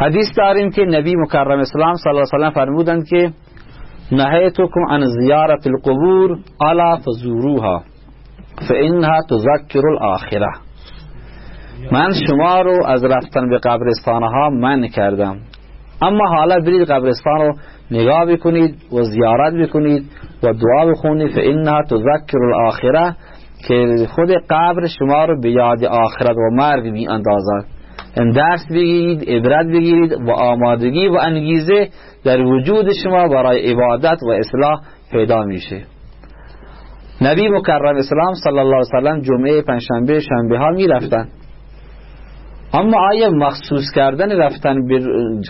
حدیث داریم که نبی مکرم اسلام صلی الله علیه و فرمودند که نهیتکم عن زیارت القبور الا فزوروها فانها تذکر الاخره من شما رو از رفتن به قبرستان ها من کردم. اما حالا برید قبرستان رو نگاه بکنید و زیارت بکنید و دعا بخونید. فانها تذکر الاخره که خود قبر شما رو به یاد آخرت و مرگ می اندازد درس بگیرید عبرت بگیرید و آمادگی و انگیزه در وجود شما برای عبادت و اصلاح پیدا میشه. نبی مکرم اسلام صلی الله علیه وسلم جمعه پنجشنبه شنبه ها می رفتن اما آیا مخصوص کردن رفتن به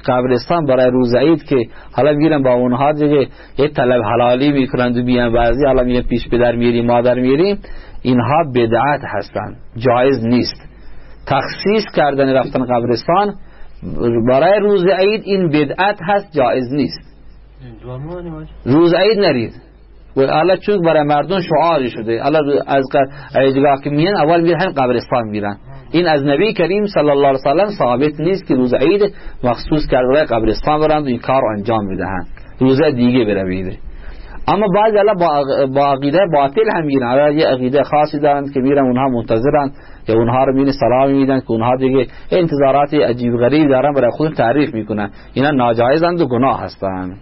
قبرستان برای روز عید که حالا میرن با اونها دیگه یه طلب حلالی می‌کنند و بیان بعضی حالا میگن پیش پدر میریم مادر میریم اینها بدعت هستند جایز نیست. تخصیص کردن رفتن قبرستان برای روز عید این بدعت هست جایز نیست. روز عید نرید. و حالا چون برای مردم شعاری شده حالا از عیدگاه که میان اول میرن قبرستان میرن. این از نبی کریم صلی الله علیه وسلم ثابت نیست که روز عید مخصوص کرده قبرستان برند و این کار انجام بدهند روز دیگه بروید. اما بعضی الله با عقیده باطل هم میرن یه عقیده خاصی دارند که میرن اونها منتظرن یا اونها رو میرن سلام میدن که اونها دیگه انتظارات عجیب غریب دارن برای خود تعریف می‌کنن. اینا ناجایزند و گناه هستند